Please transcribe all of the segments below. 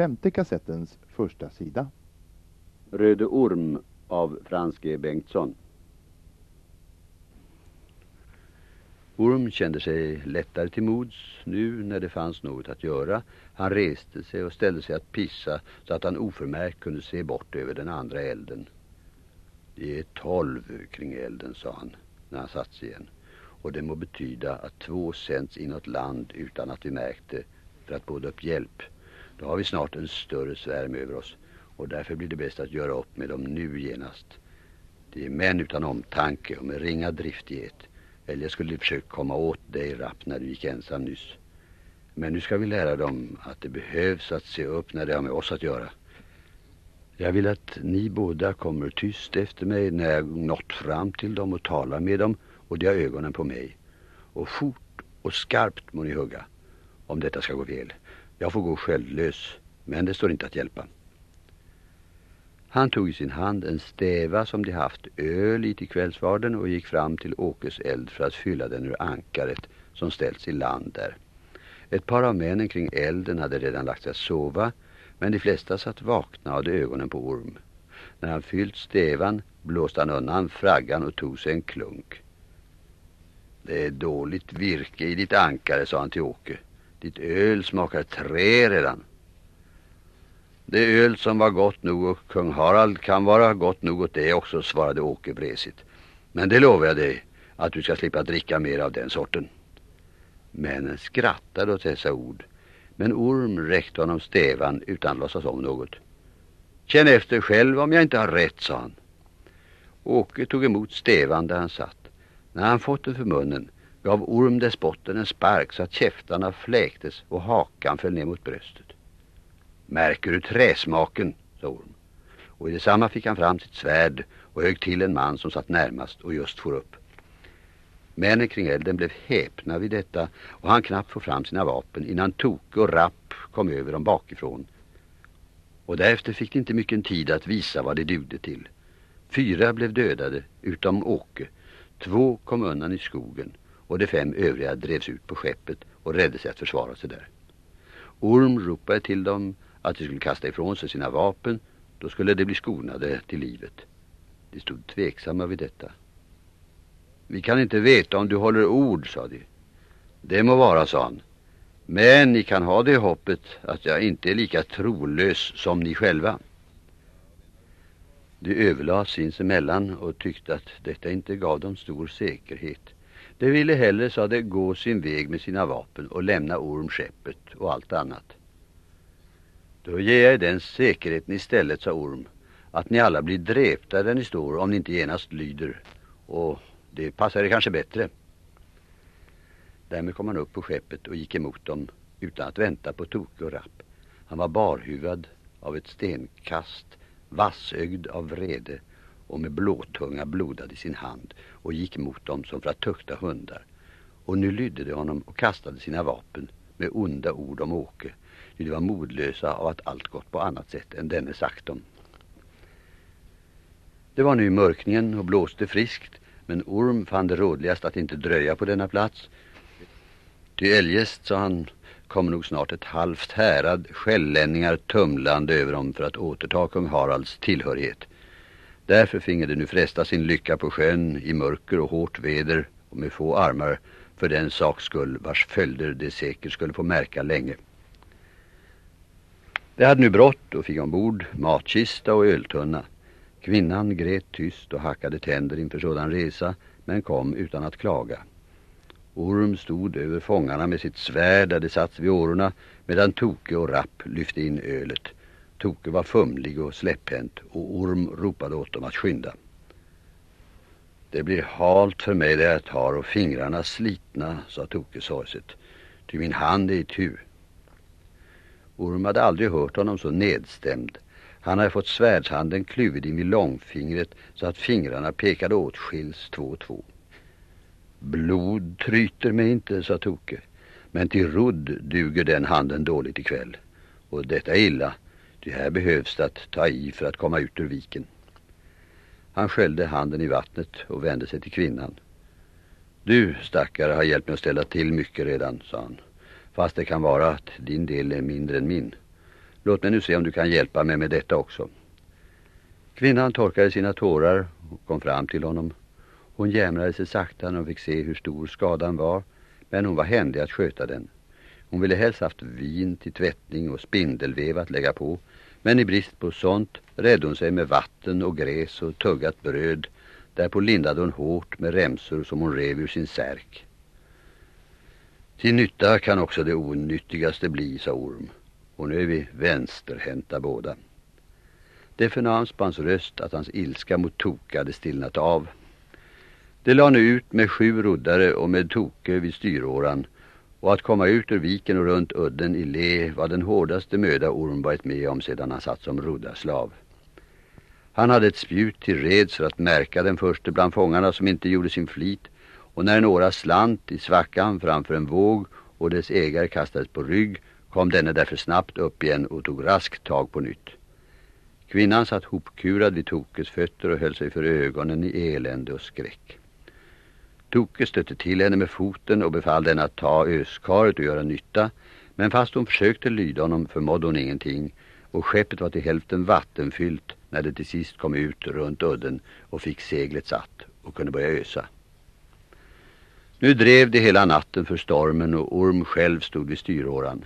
femte kassettens första sida. Röde orm av Frans G. Bengtsson. Orm kände sig lättare till mods nu när det fanns något att göra. Han reste sig och ställde sig att pissa så att han oförmärkt kunde se bort över den andra elden. Det är tolv kring elden, sa han när han satt sig igen. Och det må betyda att två sänds inåt land utan att vi märkte för att båda upp hjälp. Då har vi snart en större svärm över oss och därför blir det bäst att göra upp med dem nu genast. Det är män utan omtanke och med ringa driftighet. Eller skulle de försökt komma åt dig rapp när du gick ensam nyss. Men nu ska vi lära dem att det behövs att se upp när det har med oss att göra. Jag vill att ni båda kommer tyst efter mig när jag nått fram till dem och talar med dem och de har ögonen på mig. Och fort och skarpt må ni hugga om detta ska gå fel. Jag får gå självlös, men det står inte att hjälpa. Han tog i sin hand en stäva som de haft öl i till kvällsvarden och gick fram till Åkes eld för att fylla den ur ankaret som ställts i land där. Ett par av männen kring elden hade redan lagt sig att sova, men de flesta satt vakna och hade ögonen på orm. När han fyllt stävan blåste han undan fraggan och tog sig en klunk. Det är dåligt virke i ditt ankare, sa han till Åke. Ditt öl smakar trä redan. Det öl som var gott nog och kung Harald kan vara gott nog åt det också, svarade Åke vresigt. Men det lovar jag dig, att du ska slippa dricka mer av den sorten. Männen skrattade åt dessa ord, men Orm räckte honom stävan utan låtsas om något. Känn efter själv om jag inte har rätt, sa han. Åke tog emot stävan där han satt. När han fått den för munnen gav Orm despotten en spark så att käftarna fläktes och hakan föll ner mot bröstet. Märker du träsmaken, sa Orm. Och i detsamma fick han fram sitt svärd och högg till en man som satt närmast och just for upp. Männen kring elden blev häpna vid detta och han knappt får fram sina vapen innan Toke och Rapp kom över dem bakifrån. Och därefter fick det inte mycket tid att visa vad det dugde till. Fyra blev dödade utom Åke. Två kom undan i skogen och de fem övriga drevs ut på skeppet och räddade sig att försvara sig där. Orm ropade till dem att de skulle kasta ifrån sig sina vapen, då skulle de bli skonade till livet. De stod tveksamma vid detta. Vi kan inte veta om du håller ord, sa de. Det må vara, sa han. Men ni kan ha det hoppet att jag inte är lika trolös som ni själva. De överlade sinsemellan och tyckte att detta inte gav dem stor säkerhet. De ville hellre, sa det, gå sin väg med sina vapen och lämna Orm skeppet och allt annat. Då ger jag den säkerheten istället, sa Orm, att ni alla blir dräpta där ni står om ni inte genast lyder. Och det passar er kanske bättre. Därmed kom han upp på skeppet och gick emot dem utan att vänta på Toke och Rapp. Han var barhuvad av ett stenkast, vassögd av vrede och med blåtunga blodad i sin hand och gick mot dem som för att tukta hundar. Och nu lydde de honom och kastade sina vapen med onda ord om Åke de var modlösa av att allt gått på annat sätt än denne sagt dem. Det var nu mörkningen och blåste friskt, men Orm fann det rådligast att inte dröja på denna plats. Ty eljest, sa han, kommer nog snart ett halvt härad skällänningar tumlande över dem för att återta kung Haralds tillhörighet. Därför finge det nu fresta sin lycka på sjön i mörker och hårt väder och med få armar för den sak skull vars följder det säkert skulle få märka länge. De hade nu brått och fick ombord matkista och öltunna. Kvinnan grät tyst och hackade tänder inför sådan resa men kom utan att klaga. Orm stod över fångarna med sitt svärd där det satt vid årorna medan Toke och Rapp lyfte in ölet. Toke var fumlig och släpphänt och Orm ropade åt dem att skynda. Det blir halt för mig det jag tar och fingrarna slitna, sa Toke sorgset. Ty min hand är i tu. Orm hade aldrig hört honom så nedstämd. Han hade fått svärdshanden kluvid in vid långfingret så att fingrarna pekade åt skils två och två. Blod tryter mig inte, sa Toke. Men till rodd duger den handen dåligt ikväll. Och detta är illa. Det här behövs det att ta i för att komma ut ur viken. Han sköljde handen i vattnet och vände sig till kvinnan. Du, stackare, har hjälpt mig att ställa till mycket redan, sa han. Fast det kan vara att din del är mindre än min. Låt mig nu se om du kan hjälpa mig med detta också. Kvinnan torkade sina tårar och kom fram till honom. Hon jämrade sig sakta när hon fick se hur stor skadan var, men hon var händig att sköta den. Hon ville helst haft vin till tvättning och spindelvev att lägga på, men i brist på sånt redde hon sig med vatten och gräs och tuggat bröd. Därpå lindade hon hårt med remsor som hon rev ur sin särk. Till nytta kan också det onyttigaste bli, sa Orm. Och nu är vi vänsterhänta båda. Det förnams på hans röst att hans ilska mot Toke hade stillnat av. Det la nu ut med sju roddare och med Toke vid styråran och att komma ut ur viken och runt udden i le var den hårdaste möda Orm varit med om sedan han satt som roddarslav. Han hade ett spjut till reds för att märka den första bland fångarna som inte gjorde sin flit och när några slant i svackan framför en våg och dess ägare kastades på rygg kom denne därför snabbt upp igen och tog raskt tag på nytt. Kvinnan satt hopkurad vid Tokes fötter och höll sig för ögonen i elände och skräck. Toke stötte till henne med foten och befallde henne att ta öskaret och göra nytta. Men fast hon försökte lyda honom förmådde hon ingenting och skeppet var till hälften vattenfyllt när det till sist kom ut runt udden och fick seglet satt och kunde börja ösa. Nu drev det hela natten för stormen och Orm själv stod vid styråran.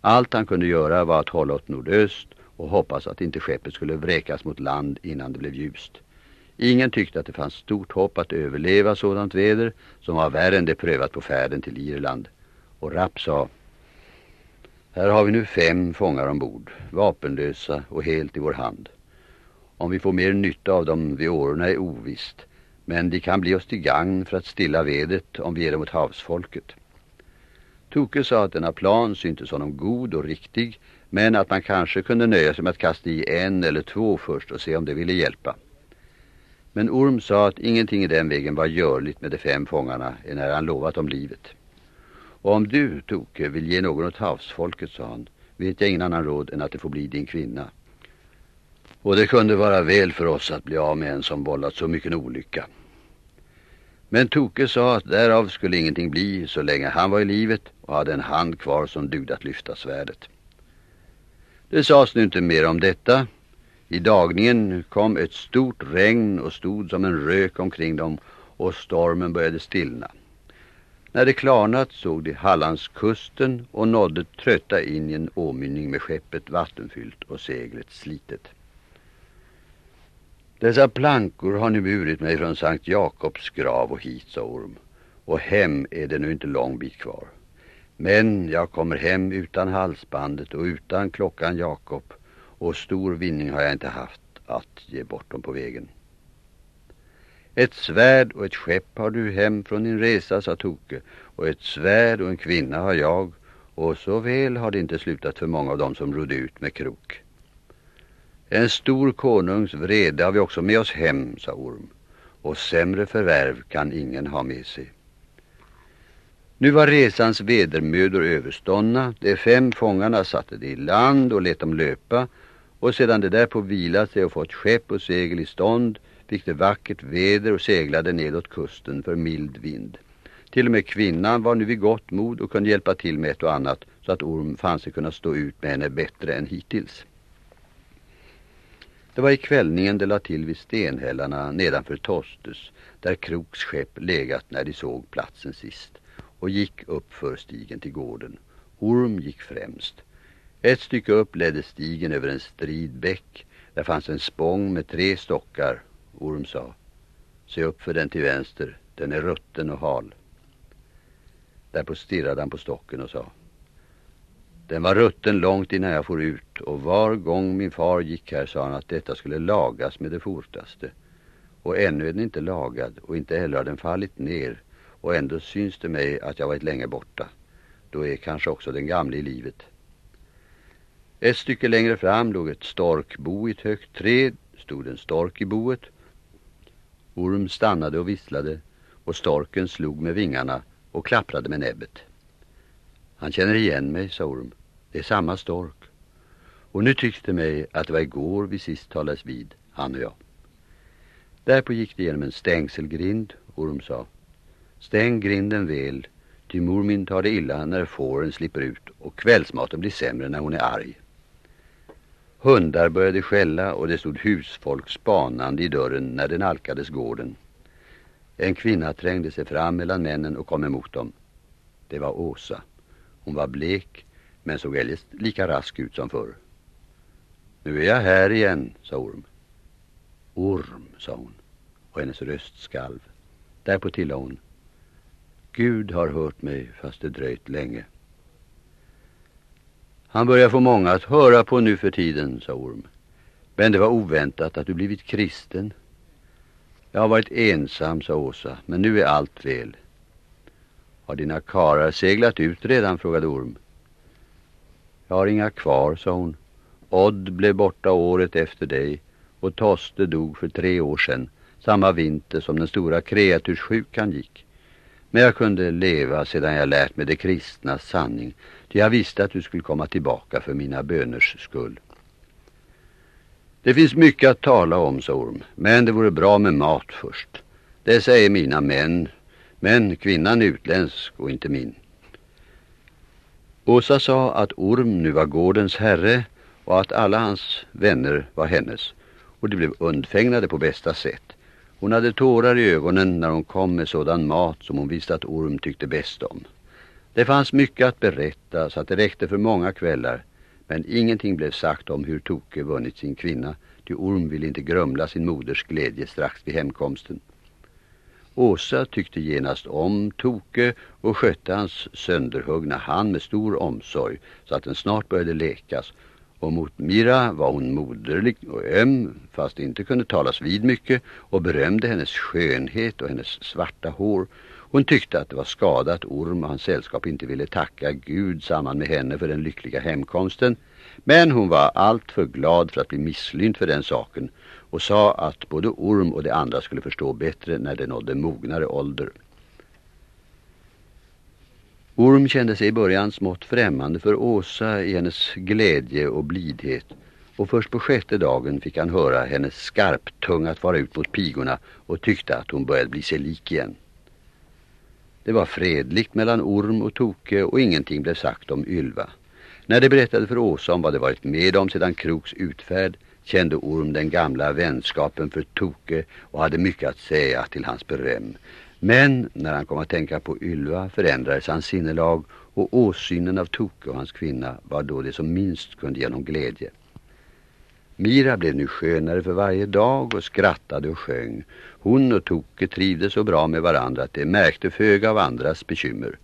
Allt han kunde göra var att hålla åt nordöst och hoppas att inte skeppet skulle vräkas mot land innan det blev ljust. Ingen tyckte att det fanns stort hopp att överleva sådant väder som var värre än det prövat på färden till Irland. Och Rapp sa, här har vi nu fem fångar ombord, vapenlösa och helt i vår hand. Om vi får mer nytta av dem vid åren är ovisst, men de kan bli oss till gang för att stilla vedet om vi ger dem åt havsfolket. Toke sa att denna plan syntes honom god och riktig, men att man kanske kunde nöja sig med att kasta i en eller två först och se om det ville hjälpa. Men Orm sa att ingenting i den vägen var görligt med de fem fångarna när han lovat om livet. Och om du, Toke, vill ge någon åt havsfolket, sa han, vet jag ingen annan råd än att det får bli din kvinna. Och det kunde vara väl för oss att bli av med en som vållat så mycket olycka. Men Toke sa att därav skulle ingenting bli så länge han var i livet och hade en hand kvar som dugde att lyfta svärdet. Det sades nu inte mer om detta. I dagningen kom ett stort regn och stod som en rök omkring dem och stormen började stillna. När det klarnat såg de Hallandskusten och nådde trötta in i en åmynning med skeppet vattenfyllt och seglet slitet. Dessa plankor har nu burit mig från Sankt Jakobs grav och hit, sa Orm. Och hem är det nu inte lång bit kvar. Men jag kommer hem utan halsbandet och utan klockan Jakob och stor vinning har jag inte haft att ge bort dem på vägen. Ett svärd och ett skepp har du hem från din resa, sa Toke, och ett svärd och en kvinna har jag, och så väl har det inte slutat för många av dem som rodde ut med krok. En stor konungs vrede har vi också med oss hem, sa Orm, och sämre förvärv kan ingen ha med sig. Nu var resans vedermödor överståndna. De fem fångarna satte det i land och lät dem löpa och sedan det därpå vilat sig och fått skepp och segel i stånd fick det vackert väder och seglade nedåt kusten för mild vind. Till och med kvinnan var nu vid gott mod och kunde hjälpa till med ett och annat så att Orm fann sig kunna stå ut med henne bättre än hittills. Det var i kvällningen de la till vid stenhällarna nedanför Tostes där Kroks skepp legat när de såg platsen sist och gick upp för stigen till gården. Orm gick främst. Ett stycke upp ledde stigen över en strid bäck. Där fanns en spång med tre stockar. Orm sa, se upp för den till vänster. Den är rutten och hal. Därpå stirrade han på stocken och sa, den var rutten långt innan jag får ut och var gång min far gick här sa han att detta skulle lagas med det fortaste. Och ännu är den inte lagad och inte heller har den fallit ner och ändå syns det mig att jag varit länge borta. Då är kanske också den gamla i livet. Ett stycke längre fram låg ett storkbo i ett högt träd, stod en stork i boet. Orm stannade och visslade och storken slog med vingarna och klapprade med näbbet. Han känner igen mig, sa Orm. Det är samma stork. Och nu tycks det mig att det var igår vi sist talades vid, han och jag. Därpå gick det genom en stängselgrind. Orm sa, stäng grinden väl, ty mor min tar det illa när fåren slipper ut och kvällsmaten blir sämre när hon är arg. Hundar började skälla och det stod husfolk spanande i dörren när den alkades gården. En kvinna trängde sig fram mellan männen och kom emot dem. Det var Åsa. Hon var blek men såg eljest lika rask ut som förr. Nu är jag här igen, sa Orm. Orm, sa hon och hennes röst skalv. Därpå tillade hon. Gud har hört mig fast det dröjt länge. Han börjar få många att höra på nu för tiden, sa Orm. Men det var oväntat att du blivit kristen. Jag har varit ensam, sa Åsa, men nu är allt väl. Har dina karar seglat ut redan, frågade Orm. Jag har inga kvar, sa hon. Odd blev borta året efter dig och Toste dog för tre år sedan, samma vinter som den stora kreaturssjukan gick. Men jag kunde leva sedan jag lärt mig det kristna sanning, ty jag visste att du skulle komma tillbaka för mina böners skull. Det finns mycket att tala om, sa Orm, men det vore bra med mat först. Det säger mina män, men kvinnan är utländsk och inte min. Åsa sa att Orm nu var gårdens herre och att alla hans vänner var hennes och de blev undfägnade på bästa sätt. Hon hade tårar i ögonen när hon kom med sådan mat som hon visste att Orm tyckte bäst om. Det fanns mycket att berätta så att det räckte för många kvällar men ingenting blev sagt om hur Toke vunnit sin kvinna ty Orm ville inte grumla sin moders glädje strax vid hemkomsten. Åsa tyckte genast om Toke och skötte hans sönderhuggna hand med stor omsorg så att den snart började läkas och mot Mira var hon moderlig och öm fast inte kunde talas vid mycket och berömde hennes skönhet och hennes svarta hår. Hon tyckte att det var skada att Orm och hans sällskap inte ville tacka Gud samman med henne för den lyckliga hemkomsten. Men hon var allt för glad för att bli misslynt för den saken och sa att både Orm och de andra skulle förstå bättre när de nådde mognare ålder. Orm kände sig i början smått främmande för Åsa i hennes glädje och blidhet och först på sjätte dagen fick han höra hennes skarptungat fara ut mot pigorna och tyckte att hon började bli sig lik igen. Det var fredligt mellan Orm och Toke och ingenting blev sagt om Ylva. När de berättade för Åsa om vad de varit med om sedan Kroks utfärd kände Orm den gamla vänskapen för Toke och hade mycket att säga till hans beröm. Men när han kom att tänka på Ylva förändrades hans sinnelag och åsynen av Toke och hans kvinna var då det som minst kunde ge honom glädje. Mira blev nu skönare för varje dag och skrattade och sjöng. Hon och Toke trivdes så bra med varandra att det märkte föga av andras bekymmer.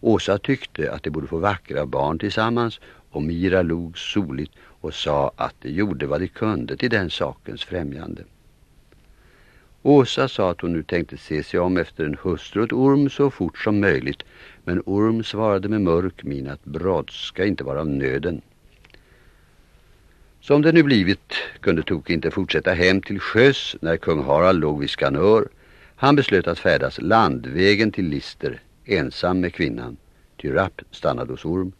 Åsa tyckte att de borde få vackra barn tillsammans och Mira log soligt och sa att de gjorde vad de kunde till den sakens främjande. Åsa sa att hon nu tänkte se sig om efter en hustru åt Orm så fort som möjligt men Orm svarade med mörk min att brådska inte vara av nöden. Som det nu blivit kunde Tok inte fortsätta hem till sjöss när kung Harald låg vid Skanör. Han beslöt att färdas landvägen till Lister, ensam med kvinnan. Tyrapp stannade hos Orm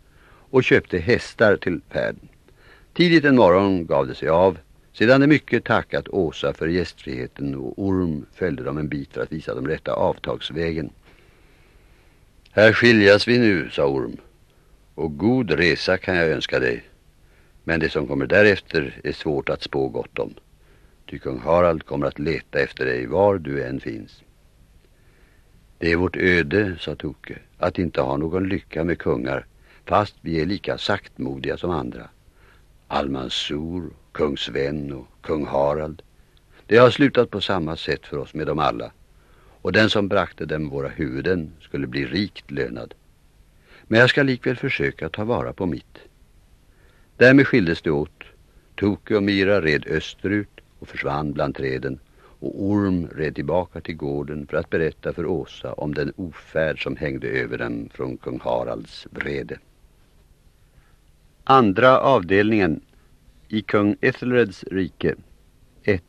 och köpte hästar till färden. Tidigt en morgon gav det sig av sedan de mycket tackat Åsa för gästfriheten och Orm följde dem en bit för att visa dem rätta avtagsvägen. Här skiljas vi nu, sa Orm. Och god resa kan jag önska dig. Men det som kommer därefter är svårt att spå gott om. Ty kung Harald kommer att leta efter dig var du än finns. Det är vårt öde, sa Toke, att inte ha någon lycka med kungar, fast vi är lika saktmodiga som andra. Almansor, kung Sven och kung Harald. Det har slutat på samma sätt för oss med dem alla. Och den som brakte dem våra huvuden skulle bli rikt lönad. Men jag ska likväl försöka ta vara på mitt. Därmed skildes det åt. Toke och Mira red österut och försvann bland träden. Och Orm red tillbaka till gården för att berätta för Åsa om den ofärd som hängde över dem från kung Haralds vrede. Andra avdelningen i kung Ethelreds rike 1.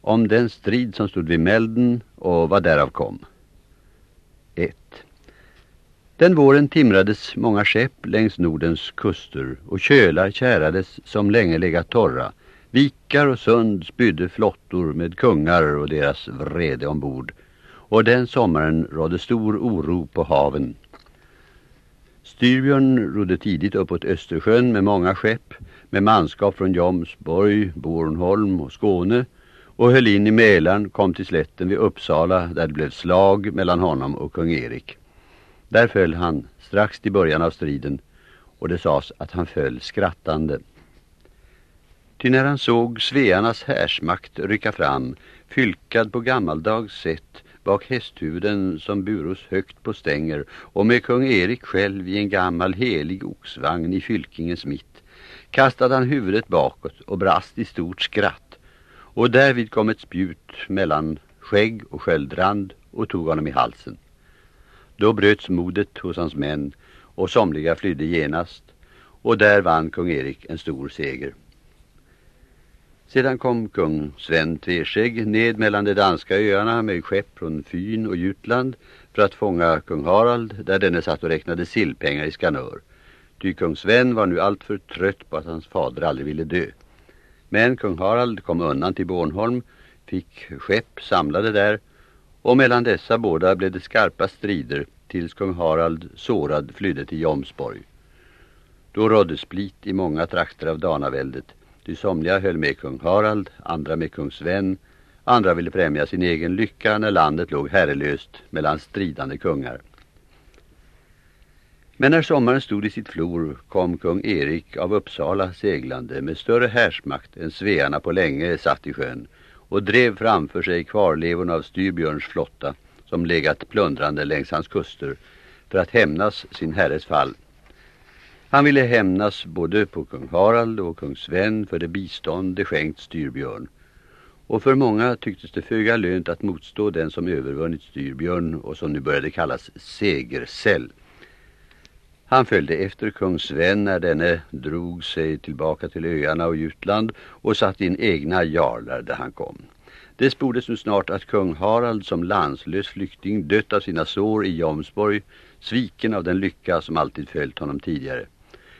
Om den strid som stod vid Melden och vad därav kom. Den våren timrades många skepp längs Nordens kuster och kölar kärades som länge legat torra. Vikar och sund spydde flottor med kungar och deras vrede ombord. Och den sommaren rådde stor oro på haven. Styrbjörn rodde tidigt uppåt Östersjön med många skepp med manskap från Jomsborg, Bornholm och Skåne och höll in i Mälaren kom till slätten vid Uppsala där det blev slag mellan honom och kung Erik. Där föll han strax i början av striden och det sades att han föll skrattande. Ty när han såg svearnas härsmakt rycka fram, fylkad på gammaldags sätt, bak hästhuvuden som buros högt på stänger och med kung Erik själv i en gammal helig oxvagn i fylkingens mitt, kastade han huvudet bakåt och brast i stort skratt. Och därvid kom ett spjut mellan skägg och sköldrand och tog honom i halsen. Då bröts modet hos hans män och somliga flydde genast och där vann kung Erik en stor seger. Sedan kom kung Sven Tversegg ned mellan de danska öarna med skepp från Fyn och Jutland för att fånga kung Harald där denne satt och räknade sillpengar i Skanör. Ty kung Sven var nu alltför trött på att hans fader aldrig ville dö. Men kung Harald kom undan till Bornholm, fick skepp samlade där och mellan dessa båda blev det skarpa strider tills kung Harald sårad flydde till Jomsborg. Då rådde split i många trakter av Danaväldet. Ty somliga höll med kung Harald, andra med kung Sven, andra ville främja sin egen lycka när landet låg herrelöst mellan stridande kungar. Men när sommaren stod i sitt flor kom kung Erik av Uppsala seglande med större härsmakt än svearna på länge satt i sjön och drev framför sig kvarlevorna av Styrbjörns flotta som legat plundrande längs hans kuster för att hämnas sin herres fall. Han ville hämnas både på kung Harald och kung Sven för det bistånd det skänkt Styrbjörn. Och för många tycktes det föga lönt att motstå den som övervunnit Styrbjörn och som nu började kallas Segersäll. Han följde efter kung Sven när denne drog sig tillbaka till öarna och Jutland och satt in egna jarlar där han kom. Det spordes nu snart att kung Harald som landslös flykting dött av sina sår i Jomsborg, sviken av den lycka som alltid följt honom tidigare.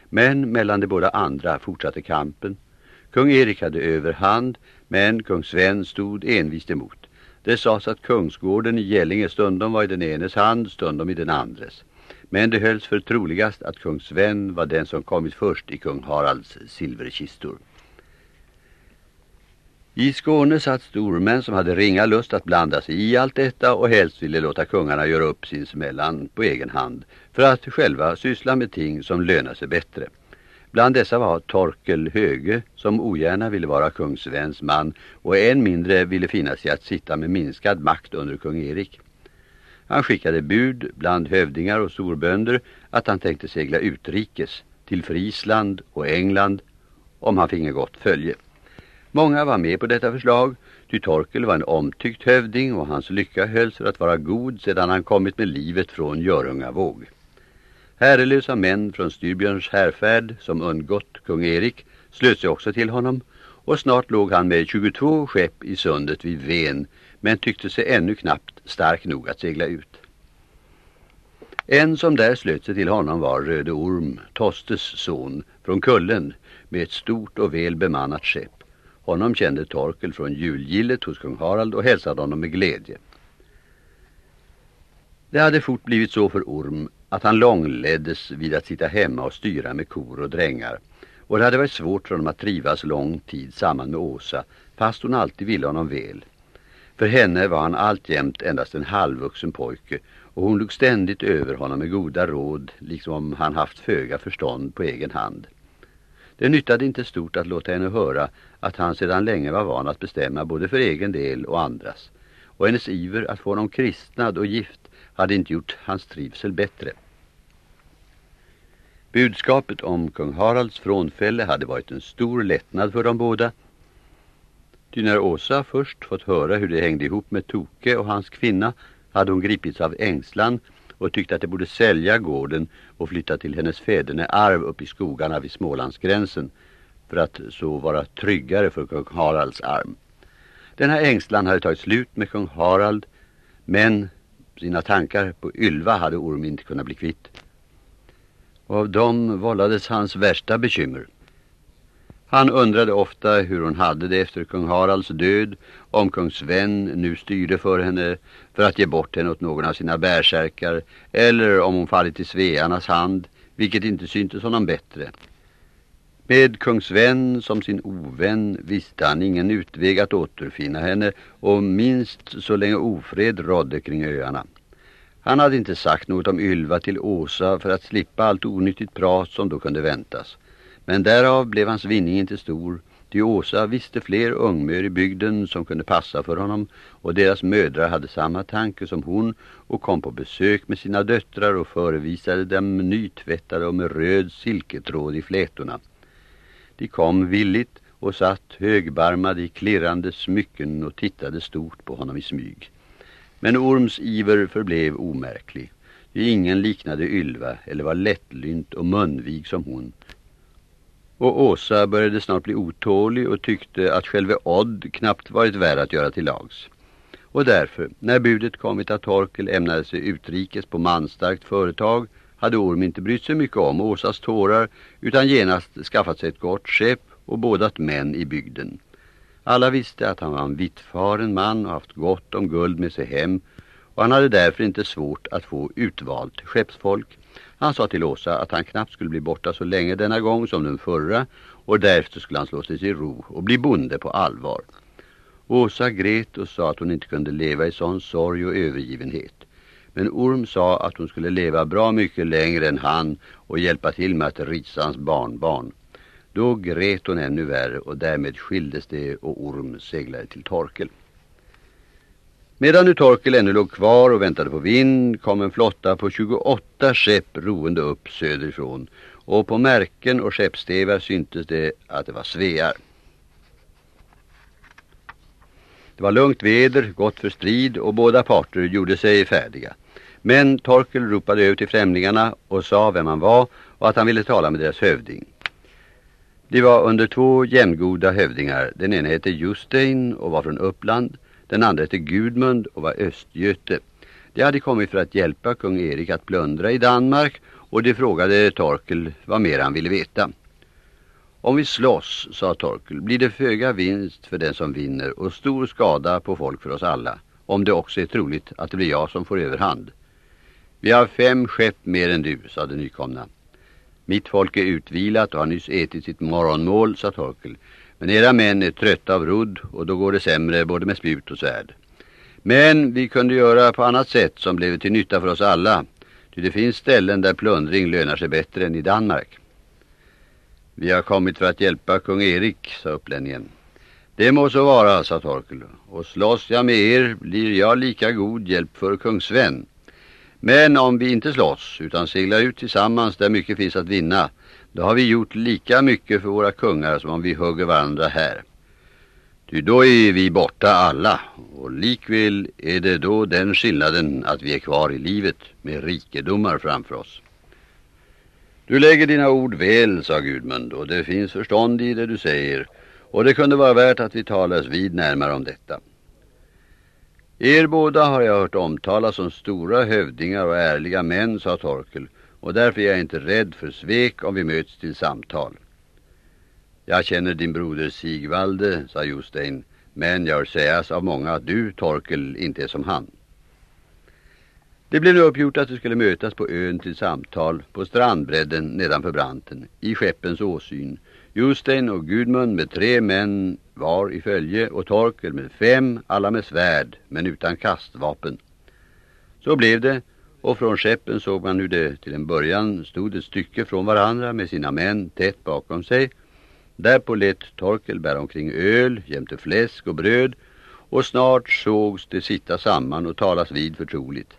Men mellan de båda andra fortsatte kampen. Kung Erik hade överhand, men kung Sven stod envist emot. Det sades att kungsgården i Gällinge stundom var i den enes hand, stundom i den andres. Men det hölls för troligast att kung Sven var den som kommit först i kung Haralds silverkistor. I Skåne satt stormän som hade ringa lust att blanda sig i allt detta och helst ville låta kungarna göra upp sinsemellan på egen hand för att själva syssla med ting som lönar sig bättre. Bland dessa var Torkel Höge som ogärna ville vara kung Svens man och än mindre ville finna sig att sitta med minskad makt under kung Erik. Han skickade bud bland hövdingar och storbönder att han tänkte segla utrikes till Frisland och England om han finge gott följe. Många var med på detta förslag, ty Torkel var en omtyckt hövding och hans lycka hölls för att vara god sedan han kommit med livet från Görungavåg. Herrelösa män från Styrbjörns härfärd som undgått kung Erik slöt sig också till honom och snart låg han med 22 skepp i sundet vid Ven men tyckte sig ännu knappt stark nog att segla ut. En som där slöt sig till honom var Röde Orm, Tostes son, från Kullen med ett stort och väl bemannat skepp. Honom kände Torkel från julgillet hos kung Harald och hälsade honom med glädje. Det hade fort blivit så för Orm att han långleddes vid att sitta hemma och styra med kor och drängar. Och det hade varit svårt för honom att trivas lång tid samman med Åsa, fast hon alltid ville honom väl. För henne var han alltjämt endast en halvvuxen pojke och hon låg ständigt över honom med goda råd, liksom om han haft föga förstånd på egen hand. Det nyttade inte stort att låta henne höra att han sedan länge var van att bestämma både för egen del och andras. Och hennes iver att få honom kristnad och gift hade inte gjort hans trivsel bättre. Budskapet om kung Haralds frånfälle hade varit en stor lättnad för dem båda. Ty när Åsa först fått höra hur det hängde ihop med Toke och hans kvinna hade hon gripits av ängslan och tyckte att de borde sälja gården och flytta till hennes fäderne arv upp i skogarna vid Smålandsgränsen för att så vara tryggare för kung Haralds arm. Denna ängslan hade tagit slut med kung Harald men sina tankar på Ylva hade Orm inte kunnat bli kvitt. Och av dem vållades hans värsta bekymmer. Han undrade ofta hur hon hade det efter kung Haralds död, om kung Sven nu styrde för henne för att ge bort henne åt någon av sina bärsärkar, eller om hon fallit i svearnas hand, vilket inte syntes honom bättre. Med kung Sven som sin ovän visste han ingen utväg att återfinna henne och minst så länge ofred rådde kring öarna. Han hade inte sagt något om Ylva till Åsa för att slippa allt onyttigt prat som då kunde väntas. Men därav blev hans vinning inte stor. Ty Åsa visste fler ungmör i bygden som kunde passa för honom och deras mödrar hade samma tanke som hon och kom på besök med sina döttrar och förevisade dem nytvättade och med röd silketråd i flätorna. De kom villigt och satt högbarmade i klirrande smycken och tittade stort på honom i smyg. Men Orms iver förblev omärklig. Ingen liknade Ylva eller var lättlynt och munvig som hon. Och Åsa började snart bli otålig och tyckte att själva Odd knappt varit värd att göra till lags. Och därför, när budet kommit att Torkel ämnade sig utrikes på manstarkt företag hade Orm inte brytt sig mycket om Åsas tårar utan genast skaffat sig ett gott skepp och bådat män i bygden. Alla visste att han var en vittfaren man och haft gott om guld med sig hem och han hade därför inte svårt att få utvalt skeppsfolk. Han sa till Åsa att han knappt skulle bli borta så länge denna gång som den förra och därefter skulle han slå sig till ro och bli bonde på allvar. Åsa grät och sa att hon inte kunde leva i sån sorg och övergivenhet. Men Orm sa att hon skulle leva bra mycket längre än han och hjälpa till med att risa hans barnbarn. Då grät hon ännu värre och därmed skildes det och Orm seglade till Torkel. Medan nu Torkel ännu låg kvar och väntade på vind kom en flotta på 28 skepp roende upp söderifrån och på märken och skeppstevar syntes det att det var svear. Det var lugnt väder, gott för strid och båda parter gjorde sig färdiga. Men Torkel ropade över till främlingarna och sa vem han var och att han ville tala med deras hövding. De var under två jämngoda hövdingar. Den ena hette Justein och var från Uppland. Den andra hette Gudmund och var östgöte. De hade kommit för att hjälpa kung Erik att plundra i Danmark och de frågade Torkel vad mer han ville veta. Om vi slåss, sa Torkel, blir det föga vinst för den som vinner och stor skada på folk för oss alla. Om det också är troligt att det blir jag som får överhand. Vi har fem skepp mer än du, sa den nykomna. Mitt folk är utvilat och har nyss ätit sitt morgonmål, sa Torkel. Men era män är trötta av rodd och då går det sämre både med spjut och svärd. Men vi kunde göra på annat sätt som blev till nytta för oss alla. Ty det finns ställen där plundring lönar sig bättre än i Danmark. Vi har kommit för att hjälpa kung Erik, sa upplänningen. Det må så vara, sa Torkel. Och slåss jag med er blir jag lika god hjälp för kung Sven. Men om vi inte slåss utan seglar ut tillsammans där mycket finns att vinna, då har vi gjort lika mycket för våra kungar som om vi hugger varandra här. Ty då är vi borta alla och likväl är det då den skillnaden att vi är kvar i livet med rikedomar framför oss. Du lägger dina ord väl, sa Gudmund, och det finns förstånd i det du säger, och det kunde vara värt att vi talas vid närmare om detta. Er båda har jag hört omtalas som stora hövdingar och ärliga män, sa Torkel, och därför är jag inte rädd för svek om vi möts till samtal. Jag känner din broder Sigvalde, sa Jostein, men jag sägas av många att du, Torkel, inte är som han. Det blev nu uppgjort att vi skulle mötas på ön till samtal på strandbredden nedanför branten, i skeppens åsyn. Justein och Gudmund med tre män var i följe och Torkel med fem, alla med svärd men utan kastvapen. Så blev det och från skeppen såg man hur det till en början stod ett stycke från varandra med sina män tätt bakom sig. Därpå lät Torkel bära omkring öl jämte fläsk och bröd och snart sågs det sitta samman och talas vid förtroligt.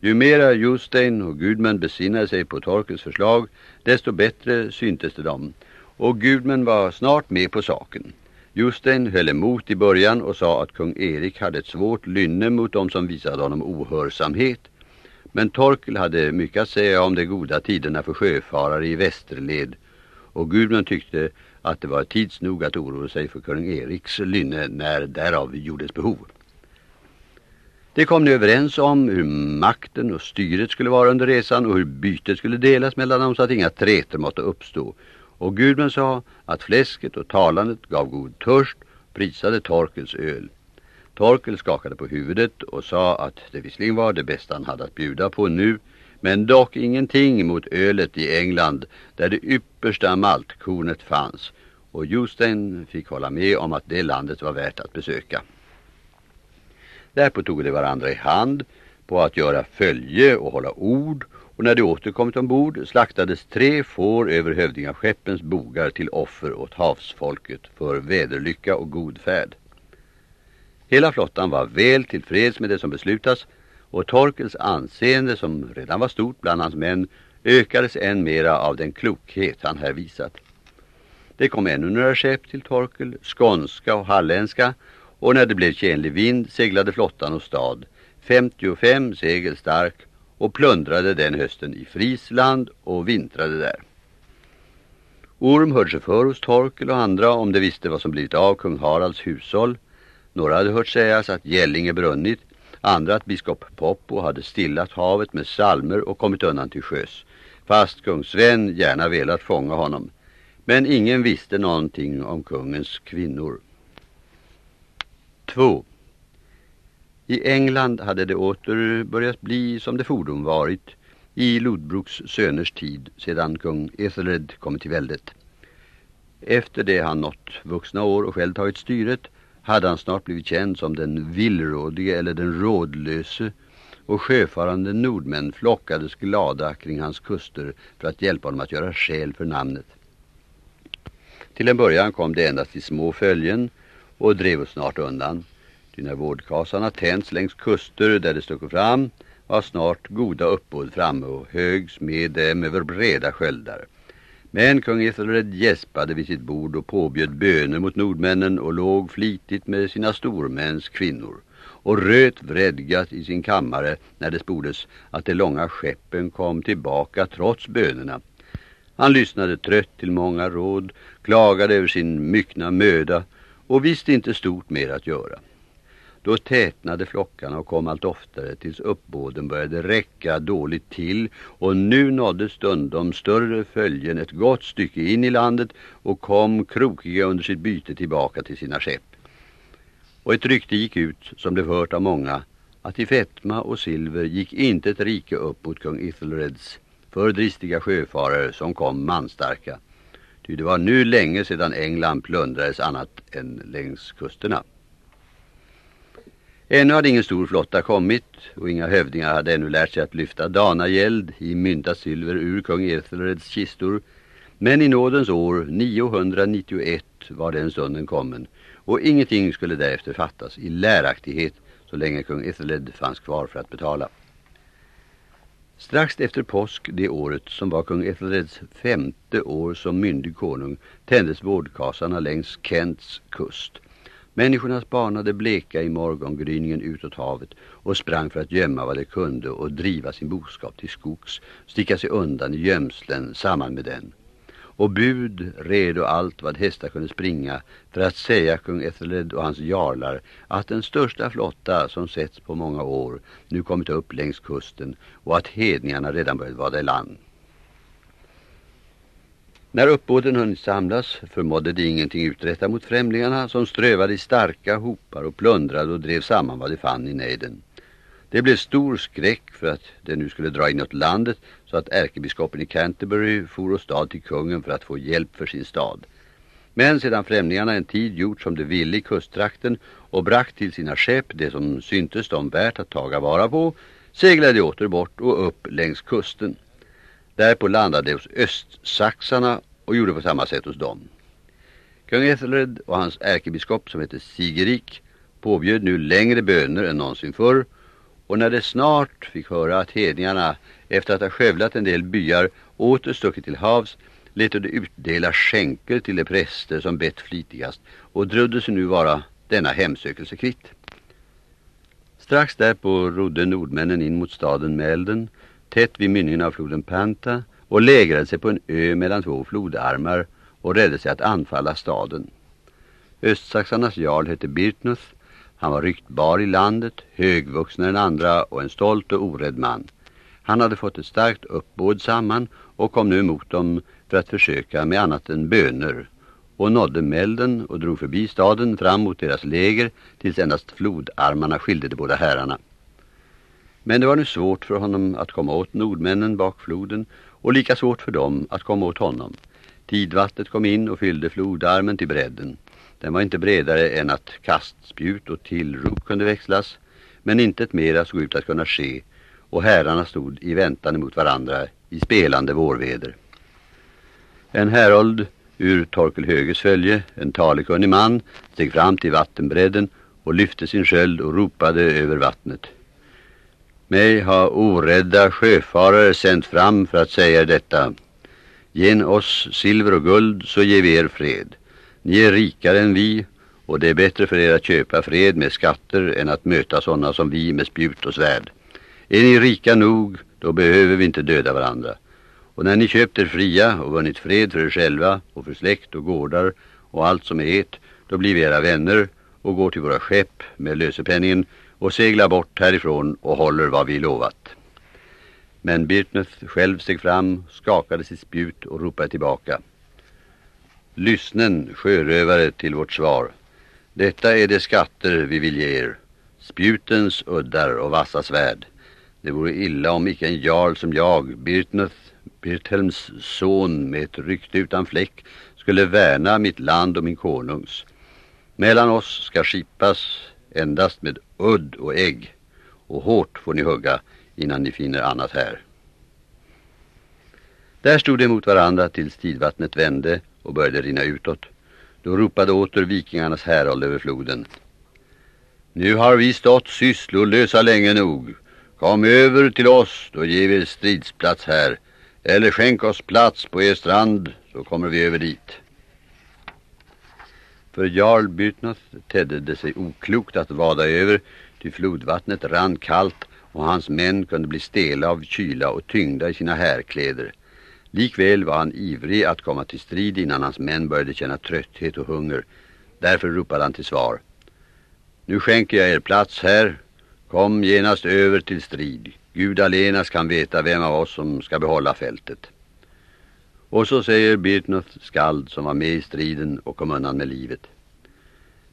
Ju mera Justein och Gudmund besinnade sig på Torkels förslag, desto bättre syntes det dem. Och Gudmund var snart med på saken. Jostein höll emot i början och sa att kung Erik hade ett svårt lynne mot dem som visade honom ohörsamhet. Men Torkel hade mycket att säga om de goda tiderna för sjöfarare i västerled. Och Gudmund tyckte att det var tids nog att oroa sig för kung Eriks lynne när därav gjordes behov. De kom nu överens om hur makten och styret skulle vara under resan och hur bytet skulle delas mellan dem så att inga träter måtte uppstå. Och Gudmund sa att fläsket och talandet gav god törst, prisade Torkels öl. Torkel skakade på huvudet och sa att det visserligen var det bästa han hade att bjuda på nu, men dock ingenting mot ölet i England där det yppersta maltkornet fanns och Jostein fick hålla med om att det landet var värt att besöka. Därpå tog de varandra i hand på att göra följe och hålla ord och när de återkommit ombord slaktades tre får över hövdingaskeppens bogar till offer åt havsfolket för väderlycka och god färd. Hela flottan var väl tillfreds med det som beslutas och Torkels anseende som redan var stort bland hans män ökades än mera av den klokhet han här visat. Det kom ännu några skepp till Torkel, skånska och halländska och när det blev tjänlig vind seglade flottan och stad, 55 segel stark och plundrade den hösten i Frisland och vintrade där. Orm hörde sig för hos Torkel och andra om de visste vad som blivit av kung Haralds hushåll. Några hade hört sägas att Gällinge brunnit, andra att biskop Poppo hade stillat havet med salmer och kommit undan till sjöss. Fast kung Sven gärna velat fånga honom. Men ingen visste någonting om kungens kvinnor. 2. I England hade det åter börjat bli som det fordom varit i Lodbroks söners tid sedan kung Ethelred kommit till väldet. Efter det han nått vuxna år och själv tagit styret hade han snart blivit känd som den villrådige eller den rådlöse och sjöfarande nordmän flockades glada kring hans kuster för att hjälpa honom att göra skäl för namnet. Till en början kom det endast i små följen och drev oss snart undan. Ty när vårdkasarna tänds längs kuster där det stod fram var snart goda uppbåd framme och högs med dem över breda sköldar. Men kung Ethelred gäspade vid sitt bord och påbjöd böner mot nordmännen och låg flitigt med sina stormäns kvinnor och röt vredgat i sin kammare när det spordes att de långa skeppen kom tillbaka trots bönerna. Han lyssnade trött till många råd, klagade över sin myckna möda och visste inte stort mer att göra. Då tätnade flockarna och kom allt oftare tills uppbåden började räcka dåligt till och nu nådde stundom större följen ett gott stycke in i landet och kom krokiga under sitt byte tillbaka till sina skepp. Och ett rykte gick ut som blev hört av många att i fetma och silver gick inte ett rike upp mot kung Ethelreds för dristiga sjöfarare som kom manstarka. Ty det var nu länge sedan England plundrades annat än längs kusterna. Ännu hade ingen stor flotta kommit och inga hövdingar hade ännu lärt sig att lyfta danagäld i myntat silver ur kung Ethelreds kistor. Men i nådens år 991 var den stunden kommen och ingenting skulle därefter fattas i läraktighet så länge kung Ethelred fanns kvar för att betala. Strax efter påsk det året som var kung Ethelreds femte år som myndig konung tändes vårdkasarna längs Kents kust. Människorna spanade bleka i morgongryningen utåt havet och sprang för att gömma vad de kunde och driva sin boskap till skogs, sticka sig undan i gömslen samman med den. Och bud, redo allt vad hästar kunde springa för att säga kung Ethelred och hans jarlar att den största flotta som setts på många år nu kommit upp längs kusten och att hedningarna redan börjat vada i land. När uppbåden hunnit samlas förmådde de ingenting uträtta mot främlingarna som strövade i starka hopar och plundrade och drev samman vad de fann i nejden. Det blev stor skräck för att det nu skulle dra inåt landet så att ärkebiskopen i Canterbury for och stad till kungen för att få hjälp för sin stad. Men sedan främlingarna en tid gjort som de ville i kusttrakten och brakt till sina skepp det som syntes dem värt att taga vara på seglade de åter bort och upp längs kusten. Därpå landade de hos östsaxarna och gjorde på samma sätt hos dem. Kung Ethelred och hans ärkebiskop som hette Sigerik påbjöd nu längre böner än någonsin förr och när de snart fick höra att hedningarna efter att ha skövlat en del byar åter stuckit till havs lät de utdela skänker till de präster som bett flitigast och drödde sig nu vara denna hemsökelse kvitt. Strax därpå rodde nordmännen in mot staden Melden tätt vid mynningen av floden Panta och lägrade sig på en ö mellan två flodarmar och räddade sig att anfalla staden. Östsaxarnas jarl hette Birtnus. Han var ryktbar i landet, högvuxnare än andra och en stolt och orädd man. Han hade fått ett starkt uppbåd samman och kom nu emot dem för att försöka med annat än böner och nådde Melden och drog förbi staden fram mot deras läger tills endast flodarmarna skilde de båda herrarna. Men det var nu svårt för honom att komma åt nordmännen bak floden och lika svårt för dem att komma åt honom. Tidvattnet kom in och fyllde flodarmen till bredden. Den var inte bredare än att kastspjut och tillrop kunde växlas, men intet mera såg ut att kunna ske och herrarna stod i väntan emot varandra i spelande vårväder. En härold ur Torkel Höges följe, en talekunnig man, steg fram till vattenbredden och lyfte sin sköld och ropade över vattnet. Mig har orädda sjöfarare sänt fram för att säga detta. Gen oss silver och guld så ger vi er fred. Ni är rikare än vi och det är bättre för er att köpa fred med skatter än att möta sådana som vi med spjut och svärd. Är ni rika nog, då behöver vi inte döda varandra. Och när ni köpt er fria och vunnit fred för er själva och för släkt och gårdar och allt som är ert, då blir vi era vänner och går till våra skepp med lösepenningen och seglar bort härifrån och håller vad vi lovat. Men Birtneth själv steg fram, skakade sitt spjut och ropade tillbaka. Lyssnen, sjörövare, till vårt svar. Detta är de skatter vi vill ge er. Spjutens uddar och vassa svärd. Det vore illa om icke en jarl som jag, Birtneth, Birthelms son med ett rykte utan fläck, skulle värna mitt land och min konungs. Mellan oss ska skipas endast med udd och ägg, och hårt får ni hugga innan ni finner annat här. Där stod de mot varandra tills tidvattnet vände och började rinna utåt. Då ropade åter vikingarnas härold över floden. Nu har vi stått sysslolösa länge nog. Kom över till oss, då ger vi er stridsplats här. Eller skänk oss plats på er strand, så kommer vi över dit. För Jarl Byrtnoth tedde det sig oklokt att vada över, till flodvattnet rann kallt och hans män kunde bli stela av kyla och tyngda i sina härkläder. Likväl var han ivrig att komma till strid innan hans män började känna trötthet och hunger. Därför ropade han till svar. Nu skänker jag er plats här. Kom genast över till strid. Gud alenas kan veta vem av oss som ska behålla fältet. Och så säger Birtnoth skald som var med i striden och kom undan med livet.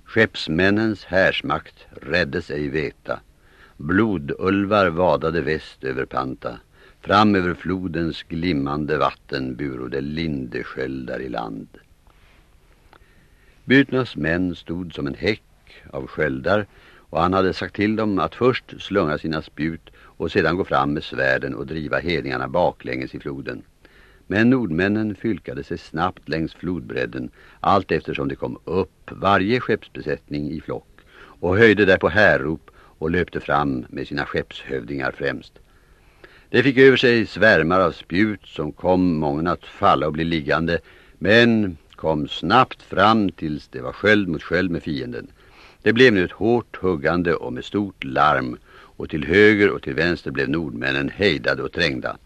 Skeppsmännens härsmakt räddes ej veta. Blodulvar vadade väst över Panta. Fram över flodens glimmande vatten burode lindesköldar i land. Byrtnas män stod som en häck av sköldar och han hade sagt till dem att först slunga sina spjut och sedan gå fram med svärden och driva hedningarna baklänges i floden. Men nordmännen fylkade sig snabbt längs flodbredden allt eftersom det kom upp varje skeppsbesättning i flock och höjde där på härrop och löpte fram med sina skeppshövdingar främst. Det fick över sig svärmar av spjut som kom många att falla och bli liggande men kom snabbt fram tills det var sköld mot sköld med fienden. Det blev nu ett hårt huggande och med stort larm och till höger och till vänster blev nordmännen hejdade och trängda.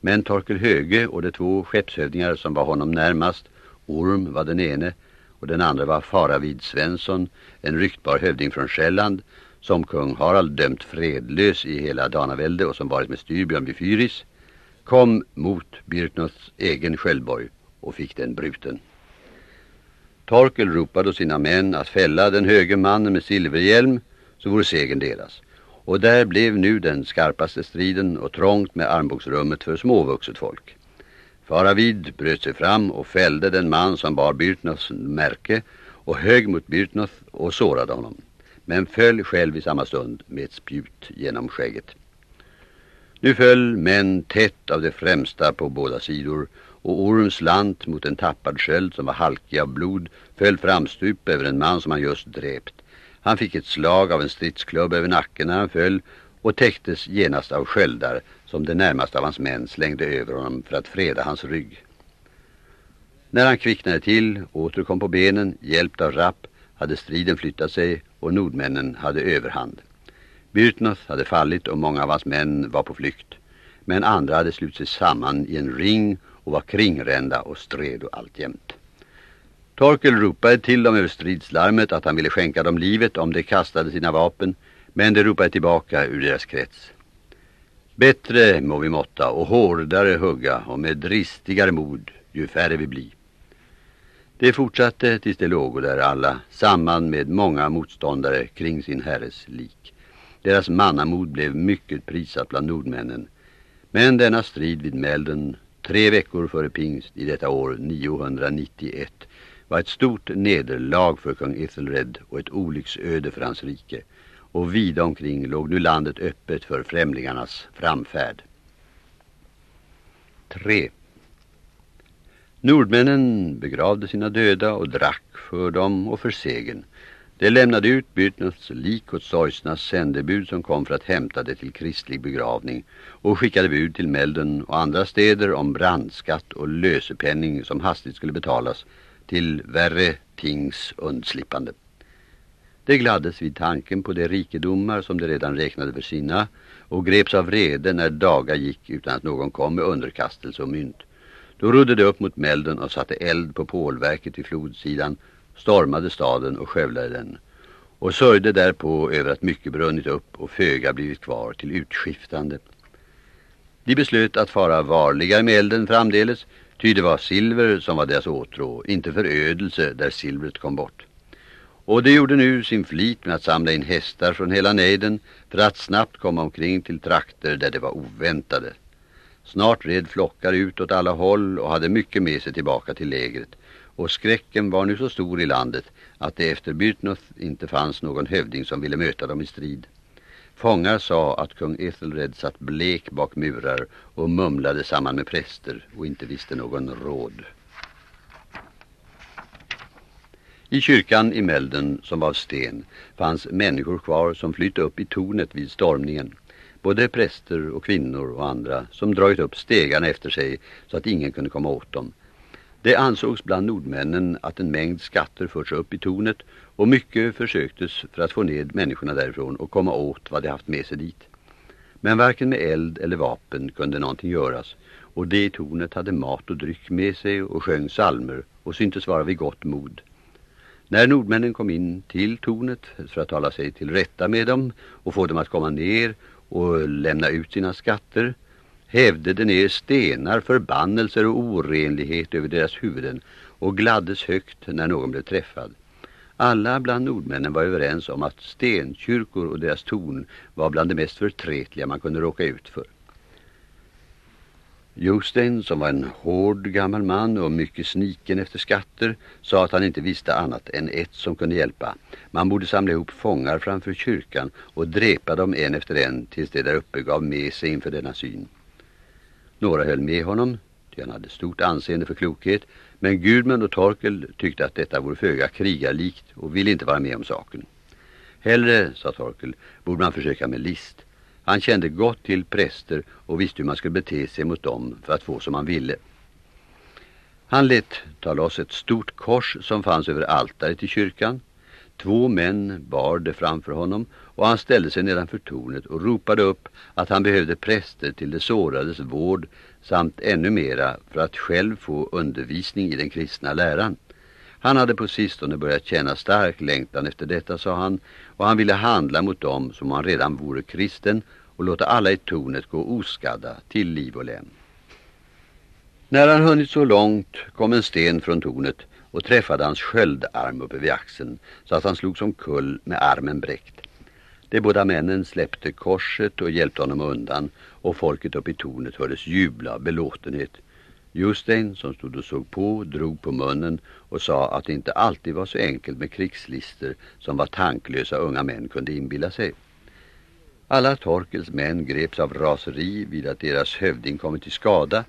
Men Torkel Höge och de två skeppshövdingar som var honom närmast, Orm var den ene och den andra var Faravid Svensson, en ryktbar hövding från Själland som kung Harald dömt fredlös i hela Danavälde och som varit med styrbjörn vid Fyris, kom mot Birknots egen sköldborg och fick den bruten. Torkel ropade sina män att fälla den höge mannen med silverhjälm så vore segern deras. Och där blev nu den skarpaste striden och trångt med armbågsrummet för småvuxet folk. Faravid bröt sig fram och fällde den man som bar Byrtnoths märke och hög mot Byrtnoth och sårade honom. Men föll själv i samma stund med ett spjut genom skägget. Nu föll män tätt av det främsta på båda sidor och Orms lant mot en tappad sköld som var halkig av blod föll framstup över en man som han just dräpt. Han fick ett slag av en stridsklubb över nacken när han föll och täcktes genast av sköldar som det närmaste av hans män slängde över honom för att freda hans rygg. När han kvicknade till, återkom på benen, hjälpt av rapp, hade striden flyttat sig och nordmännen hade överhand. Byrtnoth hade fallit och många av hans män var på flykt. Men andra hade slutit sig samman i en ring och var kringrända och stred och alltjämt. Torkel ropade till dem över stridslarmet att han ville skänka dem livet om de kastade sina vapen, men de ropade tillbaka ur deras krets. Bättre må vi måtta och hårdare hugga och med dristigare mod ju färre vi blir. Det fortsatte tills de låg där alla, samman med många motståndare kring sin herres lik. Deras mannamod blev mycket prisat bland nordmännen. Men denna strid vid Melden, tre veckor före pingst i detta år 991, var ett stort nederlag för kung Ethelred och ett olycksöde för hans rike. Och vida omkring låg nu landet öppet för främlingarnas framfärd. 3. Nordmännen begravde sina döda och drack för dem och för segern. De lämnade ut Byrtnoths lik åt sorgsnas sändebud som kom för att hämta det till kristlig begravning och skickade bud till Melden och andra städer om brandskatt och lösepenning som hastigt skulle betalas till värre tings undslippande. Det gladdes vid tanken på de rikedomar som de redan räknade för sina och greps av vrede när dagar gick utan att någon kom med underkastelse och mynt. Då rodde de upp mot Melden och satte eld på pålverket vid flodsidan, stormade staden och skövlade den och sörjde därpå över att mycket brunnit upp och föga blivit kvar till utskiftande. De beslöt att fara varligare med elden framdeles, ty det var silver som var deras åtrå, inte förödelse där silvret kom bort. Och de gjorde nu sin flit med att samla in hästar från hela nejden för att snabbt komma omkring till trakter där det var oväntade. Snart red flockar ut åt alla håll och hade mycket med sig tillbaka till lägret. Och skräcken var nu så stor i landet att det efter Byrtnoth inte fanns någon hövding som ville möta dem i strid. Fångar sa att kung Ethelred satt blek bak murar och mumlade samman med präster och inte visste någon råd. I kyrkan i Melden, som var av sten, fanns människor kvar som flytt upp i tornet vid stormningen. Både präster och kvinnor och andra som dragit upp stegarna efter sig så att ingen kunde komma åt dem. Det ansågs bland nordmännen att en mängd skatter förts upp i tornet och mycket försöktes för att få ned människorna därifrån och komma åt vad de haft med sig dit. Men varken med eld eller vapen kunde någonting göras och det i tornet hade mat och dryck med sig och sjöng salmer och syntes vara vid gott mod. När nordmännen kom in till tornet för att tala sig till rätta med dem och få dem att komma ner och lämna ut sina skatter hävde de ner stenar, förbannelser och orenlighet över deras huvuden och gladdes högt när någon blev träffad. Alla bland nordmännen var överens om att stenkyrkor och deras torn var bland det mest förtretliga man kunde råka ut för. Jostein, som var en hård gammal man och mycket sniken efter skatter, sa att han inte visste annat än ett som kunde hjälpa. Man borde samla ihop fångar framför kyrkan och drepa dem en efter en tills det där uppe gav med sig inför denna syn. Några höll med honom, ty han hade stort anseende för klokhet, men Gudmund och Torkel tyckte att detta vore föga krigarlikt och ville inte vara med om saken. Hellre, sa Torkel, borde man försöka med list. Han kände gott till präster och visste hur man skulle bete sig mot dem för att få som man ville. Han lät ta loss ett stort kors som fanns över altaret i kyrkan. Två män bar det framför honom och han ställde sig nedanför tornet och ropade upp att han behövde präster till de sårades vård samt ännu mera för att själv få undervisning i den kristna läran. Han hade på sistone börjat känna stark längtan efter detta, sa han, och han ville handla mot dem som han redan vore kristen och låta alla i tornet gå oskadda till liv och lem. När han hunnit så långt kom en sten från tornet och träffade hans sköldarm uppe vid axeln så att han slog som kull med armen bräckt. De båda männen släppte korset och hjälpte honom undan och folket upp i tornet hördes jubla av belåtenhet. Justein som stod och såg på drog på munnen och sa att det inte alltid var så enkelt med krigslister som vad tanklösa unga män kunde inbilla sig. Alla Torkels män greps av raseri vid att deras hövding kommit till skada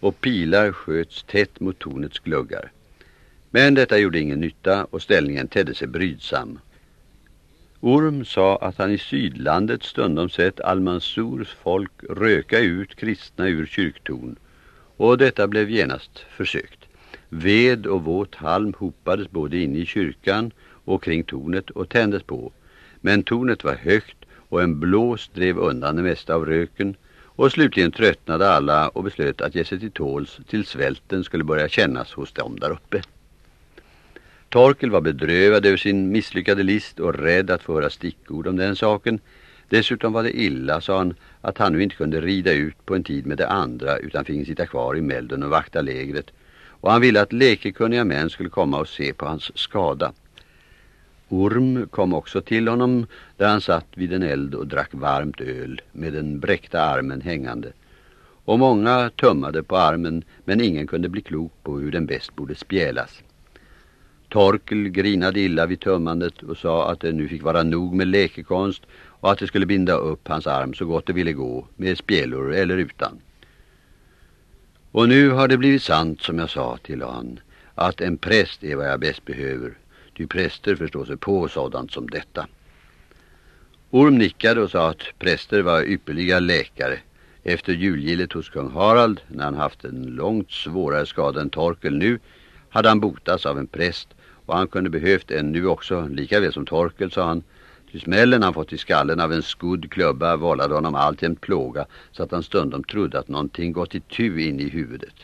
och pilar sköts tätt mot tornets gluggar. Men detta gjorde ingen nytta och ställningen tedde sig brydsam. Orm sa att han i sydlandet stundom sett Almansurs folk röka ut kristna ur kyrktorn och detta blev genast försökt. Ved och våt halm hopades både inne i kyrkan och kring tornet och tändes på. Men tornet var högt och en blås drev undan det mesta av röken och slutligen tröttnade alla och beslöt att ge sig till tåls till svälten skulle börja kännas hos dem där uppe. Torkel var bedrövad över sin misslyckade list och rädd att få höra stickord om den saken. Dessutom var det illa, sa han, att han nu inte kunde rida ut på en tid med de andra utan fick sitta kvar i Melden och vakta lägret. Och han ville att läkekunniga män skulle komma och se på hans skada. Orm kom också till honom där han satt vid en eld och drack varmt öl med den bräckta armen hängande. Och många tummade på armen men ingen kunde bli klok på hur den bäst borde spjälas. Torkel grinade illa vid tömmandet och sa att det nu fick vara nog med lekekonst och att det skulle binda upp hans arm så gott det ville gå med spjälor eller utan. Och nu har det blivit sant som jag sa till han att en präst är vad jag bäst behöver. Du präster förstår sig på sådant som detta. Orm nickade och sa att präster var ypperliga läkare. Efter julgillet hos kung Harald, när han haft en långt svårare skada än Torkel nu, hade han botats av en präst och han kunde behövt en nu också, lika väl som Torkel, sa han. Ty smällen han fått i skallen av en skudd klubba vållade honom alltjämt plåga så att han stundom trodde att någonting gått i tu in i huvudet.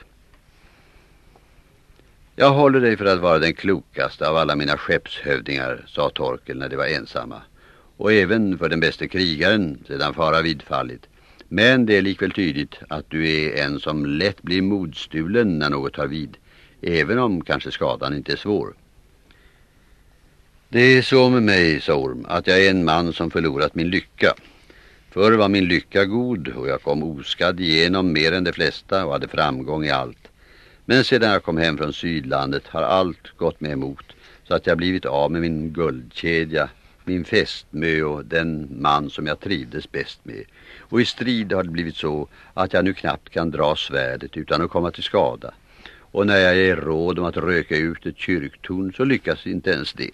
Jag håller dig för att vara den klokaste av alla mina skeppshövdingar, sa Torkel när de var ensamma. Och även för den bästa krigaren sedan fara vidfallit. Men det är likväl tydligt att du är en som lätt blir modstulen när något tar vid. Även om kanske skadan inte är svår. Det är så med mig, sa Orm, att jag är en man som förlorat min lycka. Förr var min lycka god och jag kom oskadd igenom mer än de flesta och hade framgång i allt. Men sedan jag kom hem från Sydlandet har allt gått mig emot så att jag blivit av med min guldkedja, min fästmö och den man som jag trivdes bäst med. Och i strid har det blivit så att jag nu knappt kan dra svärdet utan att komma till skada. Och när jag ger råd om att röka ut ett kyrktorn så lyckas inte ens det.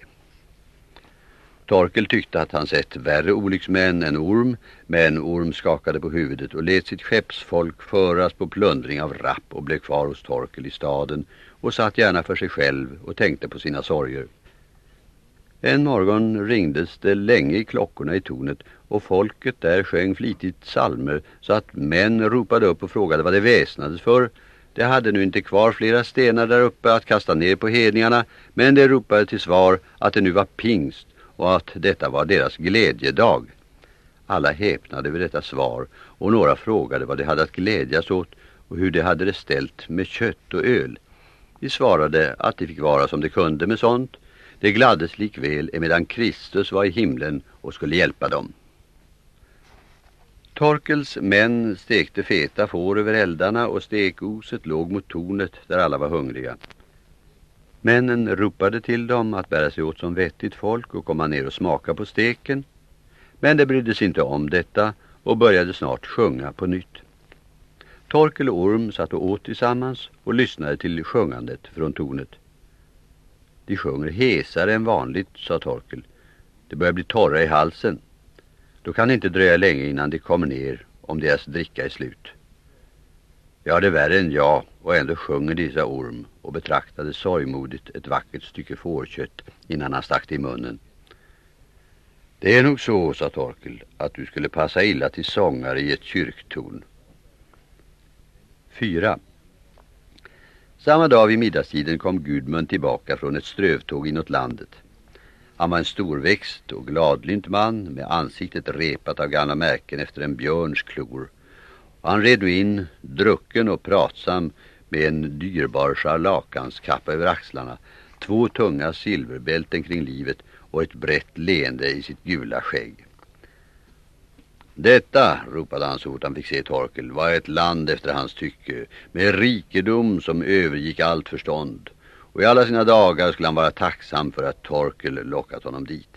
Torkel tyckte att han sett värre olycksmän än Orm, men Orm skakade på huvudet och lät sitt skeppsfolk föras på plundring av rapp och blev kvar hos Torkel i staden och satt gärna för sig själv och tänkte på sina sorger. En morgon ringdes det länge i klockorna i tornet och folket där sjöng flitigt salmer så att män ropade upp och frågade vad det väsnades för. Det hade nu inte kvar flera stenar där uppe att kasta ner på hedningarna men det ropade till svar att det nu var pingst och att detta var deras glädjedag. Alla häpnade vid detta svar och några frågade vad de hade att glädjas åt och hur de hade det ställt med kött och öl. De svarade att de fick vara som de kunde med sånt. De gladdes likväl emedan Kristus var i himlen och skulle hjälpa dem. Torkels män stekte feta får över eldarna och stekoset låg mot tornet där alla var hungriga. Männen ropade till dem att bära sig åt som vettigt folk och komma ner och smaka på steken. Men de brydde sig inte om detta och började snart sjunga på nytt. Torkel och Orm satt och åt tillsammans och lyssnade till sjungandet från tornet. De sjunger hesare än vanligt, sa Torkel. Det börjar bli torra i halsen. Då kan det inte dröja länge innan de kommer ner om deras dricka är slut. Ja, det är värre än jag och ändå sjunger dessa orm och betraktade sorgmodigt ett vackert stycke fårkött innan han stack det i munnen. Det är nog så, sa Torkel, att du skulle passa illa till sångare i ett kyrktorn. 4. Samma dag vid middagstiden kom Gudmund tillbaka från ett strövtåg inåt landet. Han var en storväxt och gladlynt man med ansiktet repat av gamla märken efter en björns klor Och han red in, drucken och pratsam med en dyrbar scharlakanskappa över axlarna, två tunga silverbälten kring livet och ett brett leende i sitt gula skägg. Detta, ropade han så fort han fick se Torkel, var ett land efter hans tycke, med rikedom som övergick allt förstånd. Och i alla sina dagar skulle han vara tacksam för att Torkel lockat honom dit.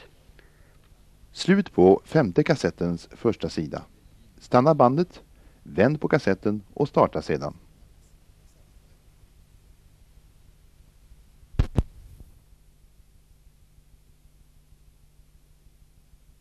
Slut på femte kassettens första sida. Stanna bandet Vänd på kassetten och starta sedan.